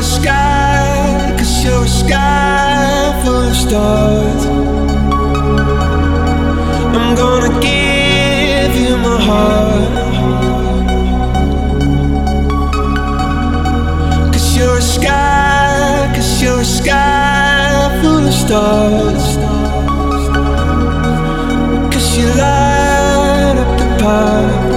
you're a sky, cause you're a sky full of stars. I'm gonna give you my heart. Cause you're a sky, cause you're a sky full of stars. Cause you light up the path.